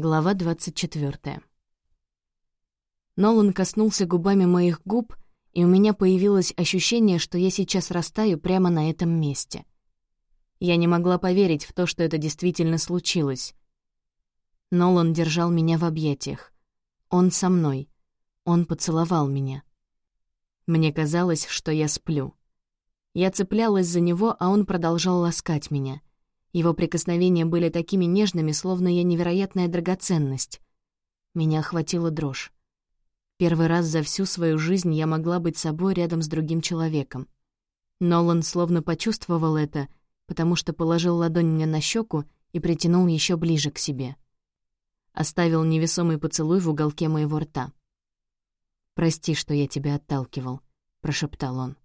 Глава 24. Нолан коснулся губами моих губ, и у меня появилось ощущение, что я сейчас растаю прямо на этом месте. Я не могла поверить в то, что это действительно случилось. Нолан держал меня в объятиях. Он со мной. Он поцеловал меня. Мне казалось, что я сплю. Я цеплялась за него, а он продолжал ласкать меня — его прикосновения были такими нежными, словно я невероятная драгоценность. Меня охватила дрожь. Первый раз за всю свою жизнь я могла быть собой рядом с другим человеком. Нолан словно почувствовал это, потому что положил ладонь мне на щеку и притянул еще ближе к себе. Оставил невесомый поцелуй в уголке моего рта. «Прости, что я тебя отталкивал», — прошептал он.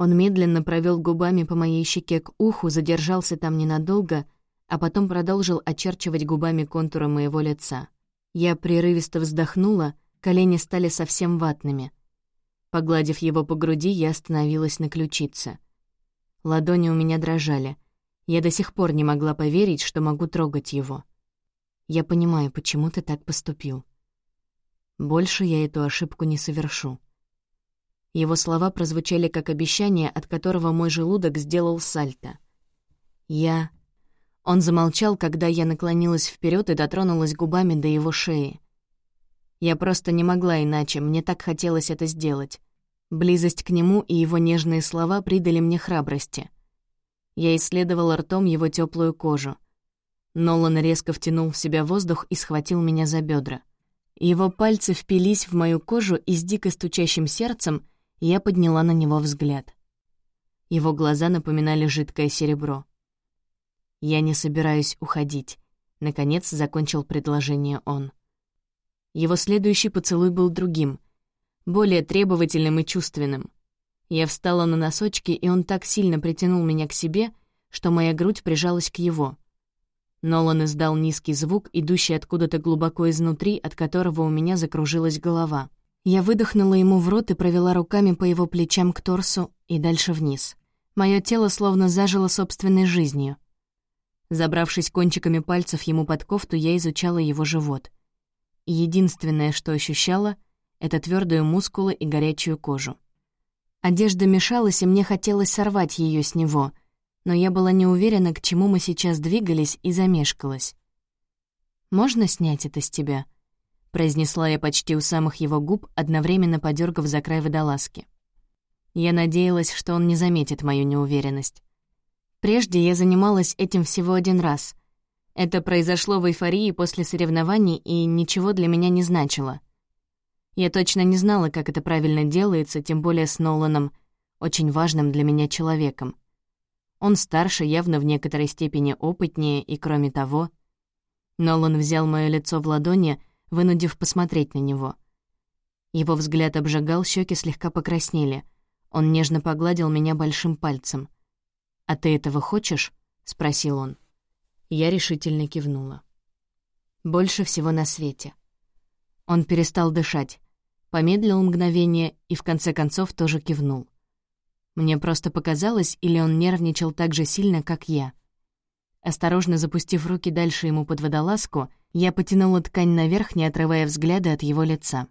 Он медленно провел губами по моей щеке к уху, задержался там ненадолго, а потом продолжил очерчивать губами контуры моего лица. Я прерывисто вздохнула, колени стали совсем ватными. Погладив его по груди, я остановилась на ключице. Ладони у меня дрожали. Я до сих пор не могла поверить, что могу трогать его. Я понимаю, почему ты так поступил. Больше я эту ошибку не совершу. Его слова прозвучали как обещание, от которого мой желудок сделал сальто. «Я...» Он замолчал, когда я наклонилась вперед и дотронулась губами до его шеи. Я просто не могла иначе, мне так хотелось это сделать. Близость к нему и его нежные слова придали мне храбрости. Я исследовала ртом его теплую кожу. Нолан резко втянул в себя воздух и схватил меня за бедра. Его пальцы впились в мою кожу и с дико стучащим сердцем я подняла на него взгляд. Его глаза напоминали жидкое серебро. «Я не собираюсь уходить», — наконец закончил предложение он. Его следующий поцелуй был другим, более требовательным и чувственным. Я встала на носочки, и он так сильно притянул меня к себе, что моя грудь прижалась к его. Нолан издал низкий звук, идущий откуда-то глубоко изнутри, от которого у меня закружилась голова. Я выдохнула ему в рот и провела руками по его плечам к торсу и дальше вниз. Моё тело словно зажило собственной жизнью. Забравшись кончиками пальцев ему под кофту, я изучала его живот. Единственное, что ощущала, — это твёрдые мускулы и горячую кожу. Одежда мешалась, и мне хотелось сорвать её с него, но я была не уверена, к чему мы сейчас двигались, и замешкалась. «Можно снять это с тебя?» — произнесла я почти у самых его губ, одновременно подергав за край водолазки. Я надеялась, что он не заметит мою неуверенность. Прежде я занималась этим всего один раз. Это произошло в эйфории после соревнований и ничего для меня не значило. Я точно не знала, как это правильно делается, тем более с Ноланом, очень важным для меня человеком. Он старше, явно в некоторой степени опытнее, и кроме того... Нолан взял моё лицо в ладони — вынудив посмотреть на него. Его взгляд обжигал, щеки слегка покраснели. Он нежно погладил меня большим пальцем. «А ты этого хочешь?» — спросил он. Я решительно кивнула. «Больше всего на свете». Он перестал дышать, помедлил мгновение и в конце концов тоже кивнул. Мне просто показалось, или он нервничал так же сильно, как я. Осторожно запустив руки дальше ему под водолазку, я потянула ткань наверх, не отрывая взгляда от его лица.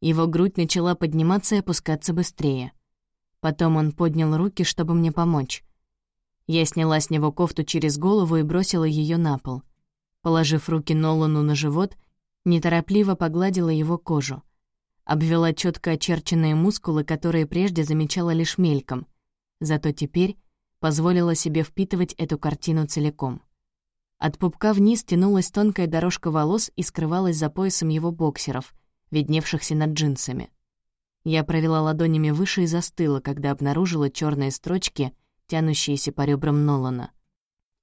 Его грудь начала подниматься и опускаться быстрее. Потом он поднял руки, чтобы мне помочь. Я сняла с него кофту через голову и бросила ее на пол. Положив руки Нолану на живот, неторопливо погладила его кожу. Обвела четко очерченные мускулы, которые прежде замечала лишь мельком. Зато теперь позволила себе впитывать эту картину целиком. От пупка вниз тянулась тонкая дорожка волос и скрывалась за поясом его боксеров, видневшихся над джинсами. Я провела ладонями выше и застыла, когда обнаружила черные строчки, тянущиеся по ребрам Нолана.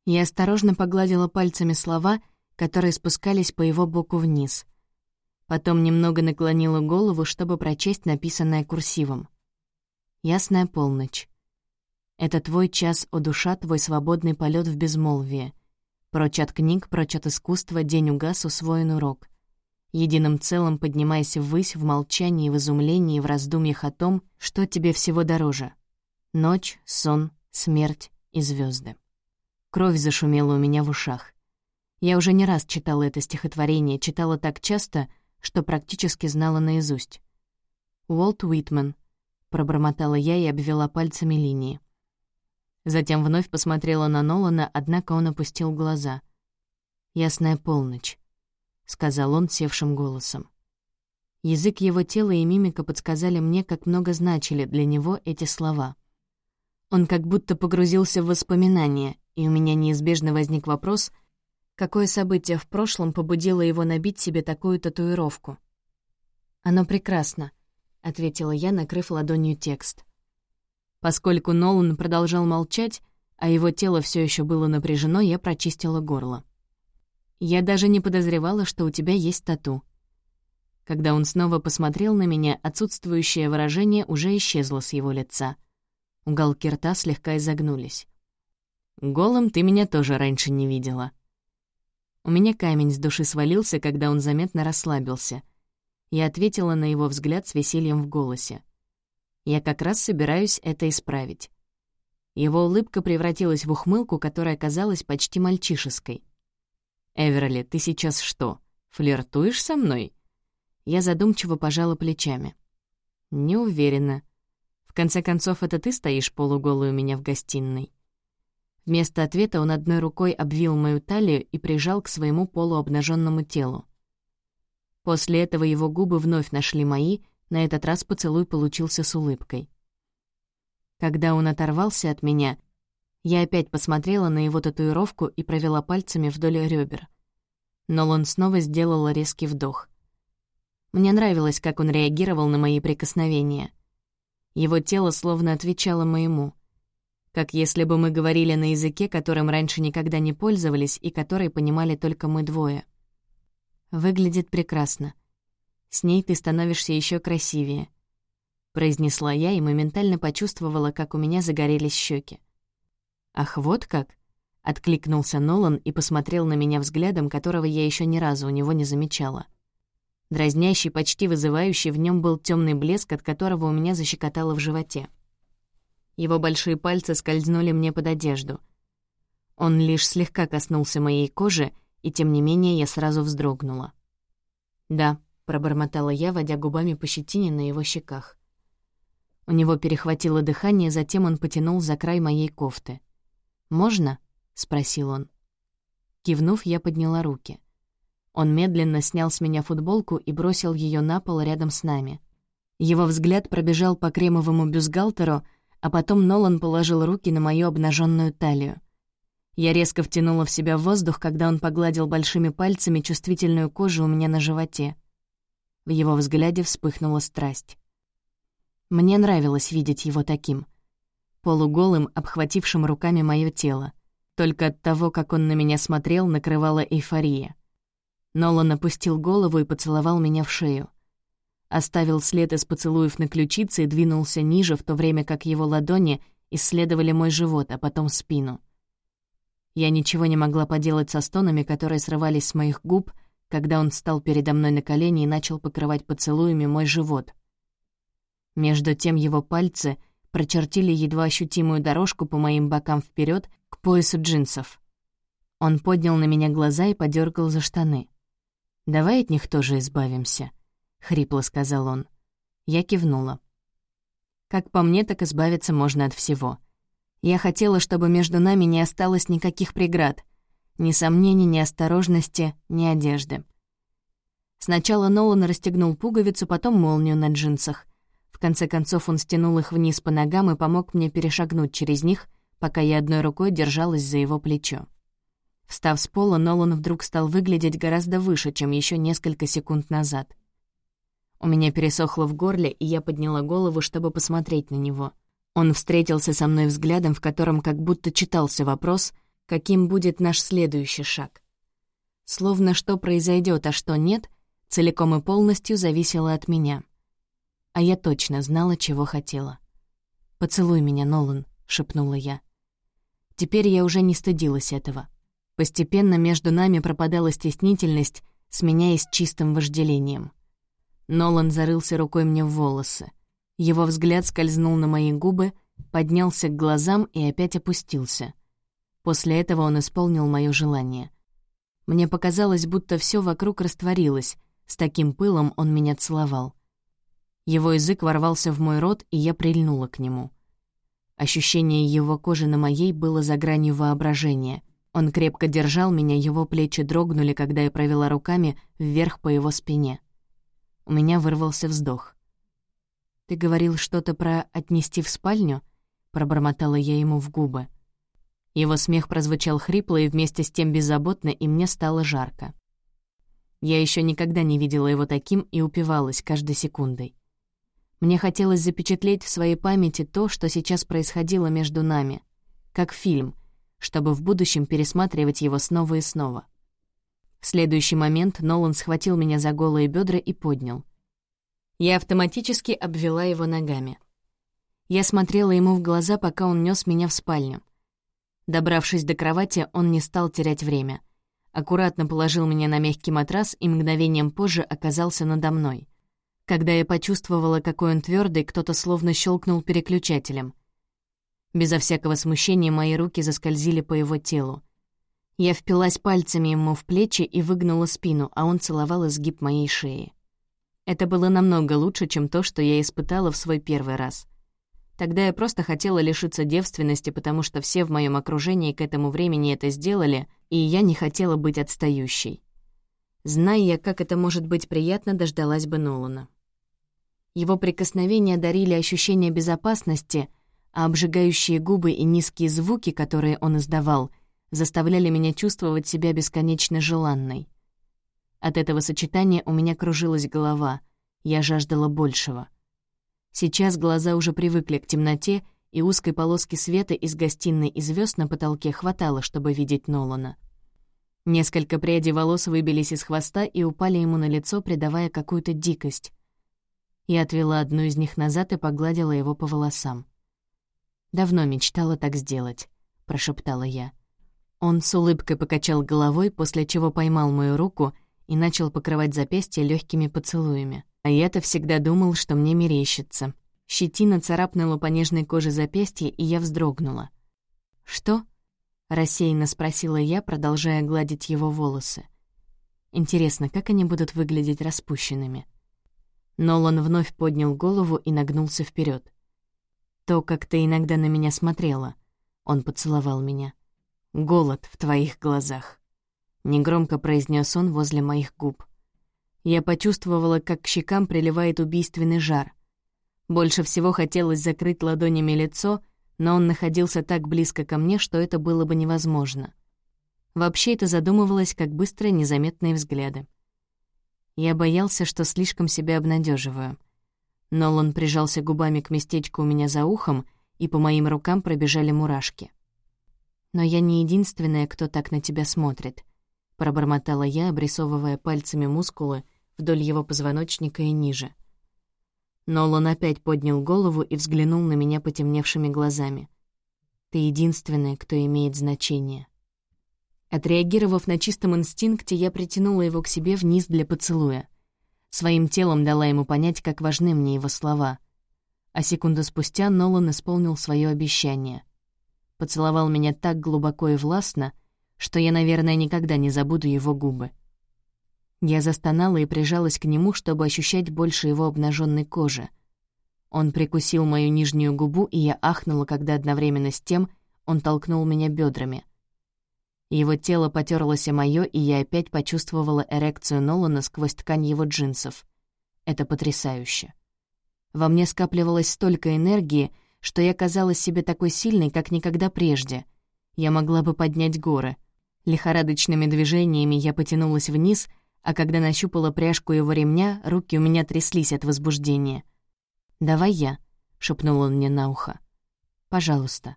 Я осторожно погладила пальцами слова, которые спускались по его боку вниз. Потом немного наклонила голову, чтобы прочесть написанное курсивом. «Ясная полночь. Это твой час, о душа, твой свободный полет в безмолвие. Прочь от книг, прочь от искусства, день угас, усвоен урок. Единым целым поднимайся ввысь в молчании, в изумлении, в раздумьях о том, что тебе всего дороже. Ночь, сон, смерть и звезды. Кровь зашумела у меня в ушах. Я уже не раз читала это стихотворение, читала так часто, что практически знала наизусть. «Уолт Уитман», — пробормотала я и обвела пальцами линии. Затем вновь посмотрела на Нолана, однако он опустил глаза. «Ясная полночь», — сказал он севшим голосом. Язык его тела и мимика подсказали мне, как много значили для него эти слова. Он как будто погрузился в воспоминания, и у меня неизбежно возник вопрос, какое событие в прошлом побудило его набить себе такую татуировку. «Оно прекрасно», — ответила я, накрыв ладонью текст. Поскольку Нолан продолжал молчать, а его тело все еще было напряжено, я прочистила горло. «Я даже не подозревала, что у тебя есть тату». Когда он снова посмотрел на меня, отсутствующее выражение уже исчезло с его лица. Уголки рта слегка изогнулись. «Голым ты меня тоже раньше не видела». У меня камень с души свалился, когда он заметно расслабился. Я ответила на его взгляд с весельем в голосе. Я как раз собираюсь это исправить. Его улыбка превратилась в ухмылку, которая казалась почти мальчишеской. «Эверли, ты сейчас что, флиртуешь со мной?» Я задумчиво пожала плечами. «Не уверена. В конце концов, это ты стоишь полуголой у меня в гостиной». Вместо ответа он одной рукой обвил мою талию и прижал к своему полуобнаженному телу. После этого его губы вновь нашли мои — на этот раз поцелуй получился с улыбкой. Когда он оторвался от меня, я опять посмотрела на его татуировку и провела пальцами вдоль ребер. Но он снова сделал резкий вдох. Мне нравилось, как он реагировал на мои прикосновения. Его тело словно отвечало моему. Как если бы мы говорили на языке, которым раньше никогда не пользовались и который понимали только мы двое. Выглядит прекрасно. С ней ты становишься еще красивее», — произнесла я и моментально почувствовала, как у меня загорелись щеки. «Ах, вот как!» — откликнулся Нолан и посмотрел на меня взглядом, которого я еще ни разу у него не замечала. Дразнящий, почти вызывающий, в нем был темный блеск, от которого у меня защекотало в животе. Его большие пальцы скользнули мне под одежду. Он лишь слегка коснулся моей кожи, и тем не менее я сразу вздрогнула. «Да», — пробормотала я, водя губами по щетине на его щеках. У него перехватило дыхание, затем он потянул за край моей кофты. «Можно?» — спросил он. Кивнув, я подняла руки. Он медленно снял с меня футболку и бросил ее на пол рядом с нами. Его взгляд пробежал по кремовому бюстгальтеру, а потом Нолан положил руки на мою обнаженную талию. Я резко втянула в себя воздух, когда он погладил большими пальцами чувствительную кожу у меня на животе. В его взгляде вспыхнула страсть. Мне нравилось видеть его таким. Полуголым, обхватившим руками моё тело. Только от того, как он на меня смотрел, накрывала эйфория. Нолан опустил голову и поцеловал меня в шею. Оставил след из поцелуев на ключице и двинулся ниже, в то время как его ладони исследовали мой живот, а потом спину. Я ничего не могла поделать со стонами, которые срывались с моих губ, когда он встал передо мной на колени и начал покрывать поцелуями мой живот. Между тем его пальцы прочертили едва ощутимую дорожку по моим бокам вперед к поясу джинсов. Он поднял на меня глаза и подергал за штаны. «Давай от них тоже избавимся», — хрипло сказал он. Я кивнула. Как по мне, так избавиться можно от всего. Я хотела, чтобы между нами не осталось никаких преград — ни сомнений, ни осторожности, ни одежды. Сначала Нолан расстегнул пуговицу, потом молнию на джинсах. В конце концов он стянул их вниз по ногам и помог мне перешагнуть через них, пока я одной рукой держалась за его плечо. Встав с пола, Нолан вдруг стал выглядеть гораздо выше, чем еще несколько секунд назад. У меня пересохло в горле, и я подняла голову, чтобы посмотреть на него. Он встретился со мной взглядом, в котором как будто читался вопрос, каким будет наш следующий шаг. Словно что произойдет, а что нет, целиком и полностью зависело от меня. А я точно знала, чего хотела. «Поцелуй меня, Нолан», — шепнула я. Теперь я уже не стыдилась этого. Постепенно между нами пропадала стеснительность, сменяясь чистым вожделением. Нолан зарылся рукой мне в волосы. Его взгляд скользнул на мои губы, поднялся к глазам и опять опустился — После этого он исполнил моё желание. Мне показалось, будто все вокруг растворилось, с таким пылом он меня целовал. Его язык ворвался в мой рот, и я прильнула к нему. Ощущение его кожи на моей было за гранью воображения. Он крепко держал меня, его плечи дрогнули, когда я провела руками вверх по его спине. У меня вырвался вздох. «Ты говорил что-то про «отнести в спальню»?» — пробормотала я ему в губы. Его смех прозвучал хрипло и вместе с тем беззаботно, и мне стало жарко. Я еще никогда не видела его таким и упивалась каждой секундой. Мне хотелось запечатлеть в своей памяти то, что сейчас происходило между нами, как фильм, чтобы в будущем пересматривать его снова и снова. В следующий момент Нолан схватил меня за голые бедра и поднял. Я автоматически обвела его ногами. Я смотрела ему в глаза, пока он нес меня в спальню. Добравшись до кровати, он не стал терять время. Аккуратно положил меня на мягкий матрас и мгновением позже оказался надо мной. Когда я почувствовала, какой он твердый, кто-то словно щелкнул переключателем. Безо всякого смущения мои руки заскользили по его телу. Я впилась пальцами ему в плечи и выгнула спину, а он целовал изгиб моей шеи. Это было намного лучше, чем то, что я испытала в свой первый раз. Тогда я просто хотела лишиться девственности, потому что все в моем окружении к этому времени это сделали, и я не хотела быть отстающей. Зная я, как это может быть приятно, дождалась бы Нолана. Его прикосновения дарили ощущение безопасности, а обжигающие губы и низкие звуки, которые он издавал — заставляли меня чувствовать себя бесконечно желанной. От этого сочетания у меня кружилась голова, я жаждала большего. Сейчас глаза уже привыкли к темноте, и узкой полоски света из гостиной и звезд на потолке хватало, чтобы видеть Нолана. Несколько прядей волос выбились из хвоста и упали ему на лицо, придавая какую-то дикость. Я отвела одну из них назад и погладила его по волосам. «Давно мечтала так сделать», — прошептала я. Он с улыбкой покачал головой, после чего поймал мою руку и начал покрывать запястье легкими поцелуями. А я-то всегда думал, что мне мерещится. Щетина царапнула по нежной коже запястья, и я вздрогнула. «Что?» — рассеянно спросила я, продолжая гладить его волосы. «Интересно, как они будут выглядеть распущенными?» Нолан вновь поднял голову и нагнулся вперед. «То, как ты иногда на меня смотрела», — он поцеловал меня голод в твоих глазах», — негромко произнес он возле моих губ. Я почувствовала, как к щекам приливает убийственный жар. Больше всего хотелось закрыть ладонями лицо, но он находился так близко ко мне, что это было бы невозможно. Вообще это задумывалось, как быстрые незаметные взгляды. Я боялся, что слишком себя обнадеживаю. Нолан прижался губами к местечку у меня за ухом, и по моим рукам пробежали мурашки. «Но я не единственная, кто так на тебя смотрит», — пробормотала я, обрисовывая пальцами мускулы вдоль его позвоночника и ниже. Нолан опять поднял голову и взглянул на меня потемневшими глазами. «Ты единственная, кто имеет значение». Отреагировав на чистом инстинкте, я притянула его к себе вниз для поцелуя. Своим телом дала ему понять, как важны мне его слова. А секунду спустя Нолан исполнил свое обещание — поцеловал меня так глубоко и властно, что я, наверное, никогда не забуду его губы. Я застонала и прижалась к нему, чтобы ощущать больше его обнаженной кожи. Он прикусил мою нижнюю губу, и я ахнула, когда одновременно с тем он толкнул меня бедрами. Его тело потерлось о моё, и я опять почувствовала эрекцию Нолана сквозь ткань его джинсов. Это потрясающе. Во мне скапливалось столько энергии, что я казалась себе такой сильной, как никогда прежде. Я могла бы поднять горы. Лихорадочными движениями я потянулась вниз, а когда нащупала пряжку его ремня, руки у меня тряслись от возбуждения. «Давай я», — шепнул он мне на ухо. «Пожалуйста».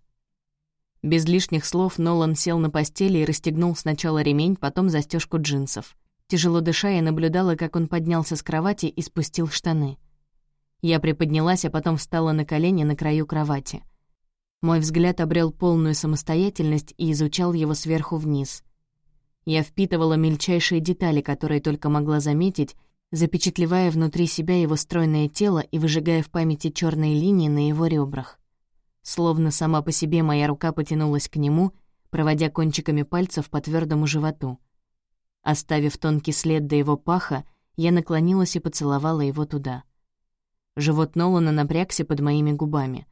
Без лишних слов Нолан сел на постели и расстегнул сначала ремень, потом застежку джинсов. Тяжело дыша, я наблюдала, как он поднялся с кровати и спустил штаны. Я приподнялась, а потом встала на колени на краю кровати. Мой взгляд обрел полную самостоятельность и изучал его сверху вниз. Я впитывала мельчайшие детали, которые только могла заметить, запечатлевая внутри себя его стройное тело и выжигая в памяти черные линии на его ребрах. Словно сама по себе моя рука потянулась к нему, проводя кончиками пальцев по твердому животу. Оставив тонкий след до его паха, я наклонилась и поцеловала его туда. Живот Нолана напрягся под моими губами.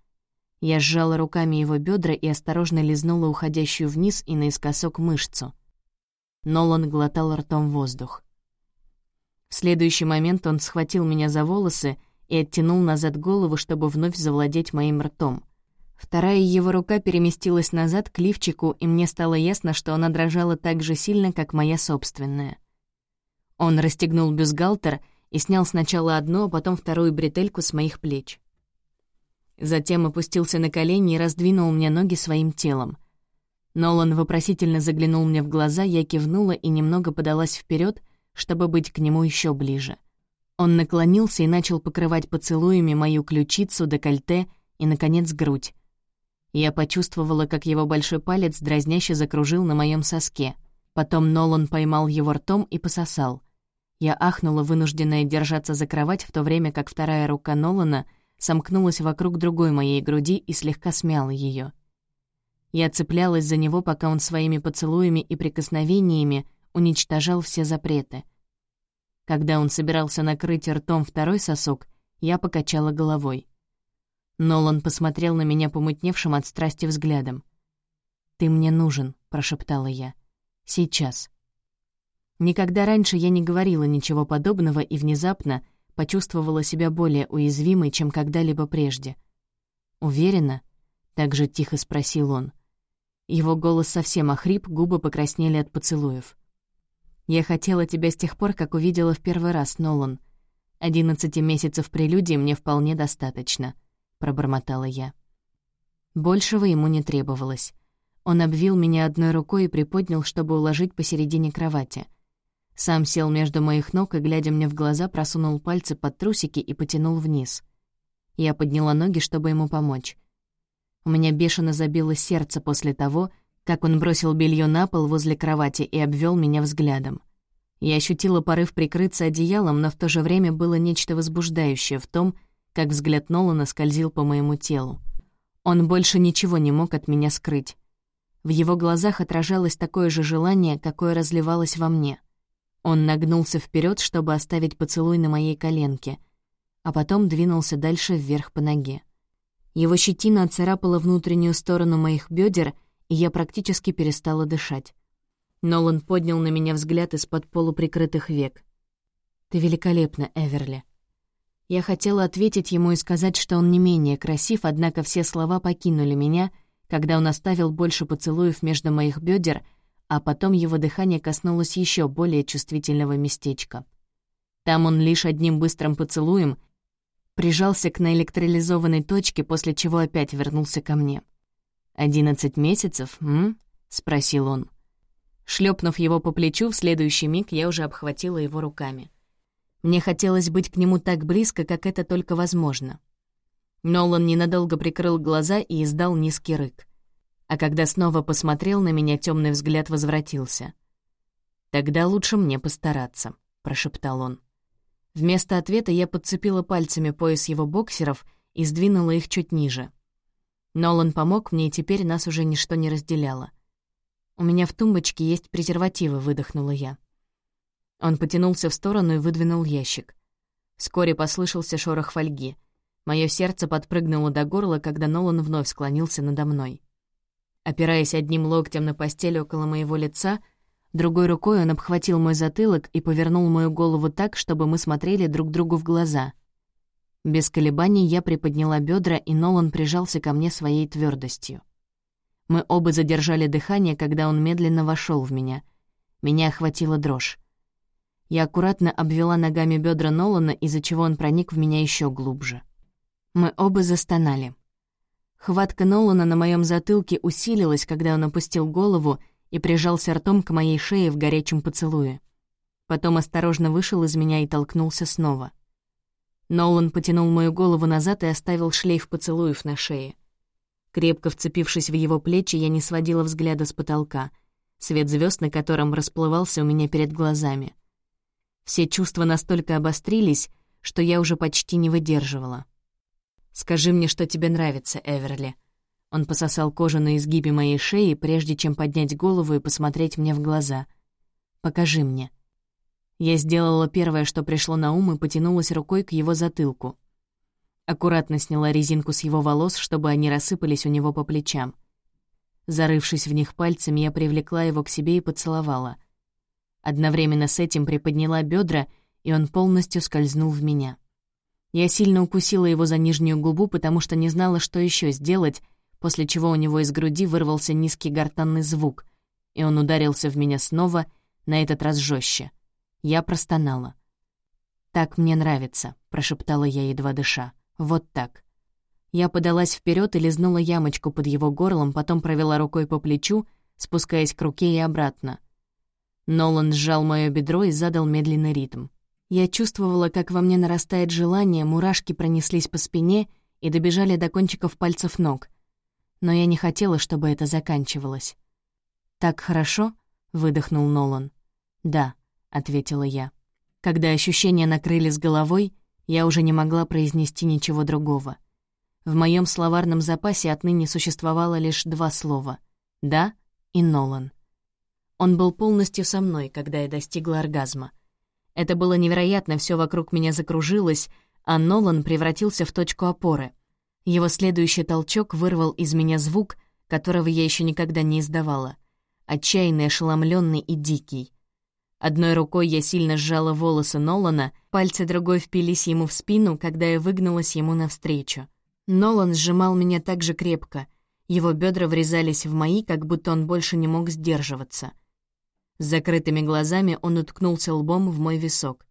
Я сжала руками его бедра и осторожно лизнула уходящую вниз и наискосок мышцу. Нолан глотал ртом воздух. В следующий момент он схватил меня за волосы и оттянул назад голову, чтобы вновь завладеть моим ртом. Вторая его рука переместилась назад к лифчику, и мне стало ясно, что она дрожала так же сильно, как моя собственная. Он расстегнул бюстгальтер и снял сначала одну, а потом вторую бретельку с моих плеч. Затем опустился на колени и раздвинул мне ноги своим телом. Нолан вопросительно заглянул мне в глаза, я кивнула и немного подалась вперед, чтобы быть к нему еще ближе. Он наклонился и начал покрывать поцелуями мою ключицу, декольте и, наконец, грудь. Я почувствовала, как его большой палец дразняще закружил на моем соске. Потом Нолан поймал его ртом и пососал. Я ахнула, вынужденная держаться за кровать, в то время как вторая рука Нолана сомкнулась вокруг другой моей груди и слегка смяла ее. Я цеплялась за него, пока он своими поцелуями и прикосновениями уничтожал все запреты — когда он собирался накрыть ртом второй сосок, я покачала головой. Нолан посмотрел на меня помутневшим от страсти взглядом. «Ты мне нужен», — прошептала я. «Сейчас». Никогда раньше я не говорила ничего подобного и внезапно почувствовала себя более уязвимой, чем когда-либо прежде. «Уверена?» — так же тихо спросил он. Его голос совсем охрип, губы покраснели от поцелуев. Я хотела тебя с тех пор, как увидела в первый раз, Нолан. Одиннадцати месяцев прелюдии мне вполне достаточно», — пробормотала я. Большего ему не требовалось. Он обвил меня одной рукой и приподнял, чтобы уложить посередине кровати. Сам сел между моих ног и, глядя мне в глаза, просунул пальцы под трусики и потянул вниз. Я подняла ноги, чтобы ему помочь. У меня бешено забилось сердце после того, как он бросил белье на пол возле кровати и обвел меня взглядом. Я ощутила порыв прикрыться одеялом, но в то же время было нечто возбуждающее в том, как взгляд Нолана скользил по моему телу. Он больше ничего не мог от меня скрыть. В его глазах отражалось такое же желание, какое разливалось во мне. Он нагнулся вперед, чтобы оставить поцелуй на моей коленке, а потом двинулся дальше вверх по ноге. Его щетина отцарапала внутреннюю сторону моих бедер, и я практически перестала дышать. Нолан поднял на меня взгляд из-под полуприкрытых век. «Ты великолепна, Эверли». Я хотела ответить ему и сказать, что он не менее красив, однако все слова покинули меня, когда он оставил больше поцелуев между моих бедер, а потом его дыхание коснулось еще более чувствительного местечка. Там он лишь одним быстрым поцелуем прижался к наэлектролизованной точке, после чего опять вернулся ко мне. «Одиннадцать месяцев, м?» — спросил он. Шлепнув его по плечу, в следующий миг я уже обхватила его руками. Мне хотелось быть к нему так близко, как это только возможно. Нолан ненадолго прикрыл глаза и издал низкий рык. А когда снова посмотрел на меня, темный взгляд возвратился. «Тогда лучше мне постараться», — прошептал он. Вместо ответа я подцепила пальцами пояс его боксеров и сдвинула их чуть ниже. Нолан помог мне, и теперь нас уже ничто не разделяло. «У меня в тумбочке есть презервативы», — выдохнула я. Он потянулся в сторону и выдвинул ящик. Вскоре послышался шорох фольги. Моё сердце подпрыгнуло до горла, когда Нолан вновь склонился надо мной. Опираясь одним локтем на постель около моего лица, другой рукой он обхватил мой затылок и повернул мою голову так, чтобы мы смотрели друг другу в глаза — без колебаний я приподняла бедра, и Нолан прижался ко мне своей твердостью. Мы оба задержали дыхание, когда он медленно вошел в меня. Меня охватила дрожь. Я аккуратно обвела ногами бедра Нолана, из-за чего он проник в меня еще глубже. Мы оба застонали. Хватка Нолана на моем затылке усилилась, когда он опустил голову и прижался ртом к моей шее в горячем поцелуе. Потом осторожно вышел из меня и толкнулся снова — Нолан потянул мою голову назад и оставил шлейф поцелуев на шее. Крепко вцепившись в его плечи, я не сводила взгляда с потолка, свет звезд на котором расплывался у меня перед глазами. Все чувства настолько обострились, что я уже почти не выдерживала. «Скажи мне, что тебе нравится, Эверли». Он пососал кожу на изгибе моей шеи, прежде чем поднять голову и посмотреть мне в глаза. Покажи мне». Я сделала первое, что пришло на ум, и потянулась рукой к его затылку. Аккуратно сняла резинку с его волос, чтобы они рассыпались у него по плечам. Зарывшись в них пальцами, я привлекла его к себе и поцеловала. Одновременно с этим приподняла бедра, и он полностью скользнул в меня. Я сильно укусила его за нижнюю губу, потому что не знала, что еще сделать, после чего у него из груди вырвался низкий гортанный звук, и он ударился в меня снова, на этот раз жестче. Я простонала. «Так мне нравится», — прошептала я, едва дыша. «Вот так». Я подалась вперед и лизнула ямочку под его горлом, потом провела рукой по плечу, спускаясь к руке и обратно. Нолан сжал моё бедро и задал медленный ритм. Я чувствовала, как во мне нарастает желание, мурашки пронеслись по спине и добежали до кончиков пальцев ног. Но я не хотела, чтобы это заканчивалось. «Так хорошо?» — выдохнул Нолан. «Да», — ответила я. Когда ощущения накрыли с головой, я уже не могла произнести ничего другого. В моем словарном запасе отныне существовало лишь два слова «да» и «Нолан». Он был полностью со мной, когда я достигла оргазма — это было невероятно, все вокруг меня закружилось, а Нолан превратился в точку опоры. Его следующий толчок вырвал из меня звук, которого я еще никогда не издавала. Отчаянный, ошеломленный и дикий. Одной рукой я сильно сжала волосы Нолана, пальцы другой впились ему в спину, когда я выгнулась ему навстречу. Нолан сжимал меня так же крепко. Его бедра врезались в мои, как будто он больше не мог сдерживаться — с закрытыми глазами он уткнулся лбом в мой висок.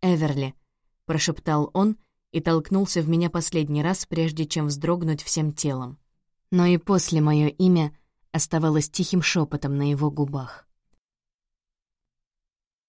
«Эверли», — прошептал он и толкнулся в меня последний раз, прежде чем вздрогнуть всем телом. Но и после мое имя оставалось тихим шепотом на его губах.